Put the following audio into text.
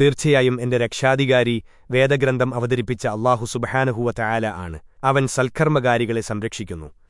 തീർച്ചയായും എന്റെ രക്ഷാധികാരി വേദഗ്രന്ഥം അവതരിപ്പിച്ച അള്ളാഹു സുബഹാനഹുവ ചായാല ആണ്. അവൻ സൽക്കർമ്മകാരികളെ സംരക്ഷിക്കുന്നു.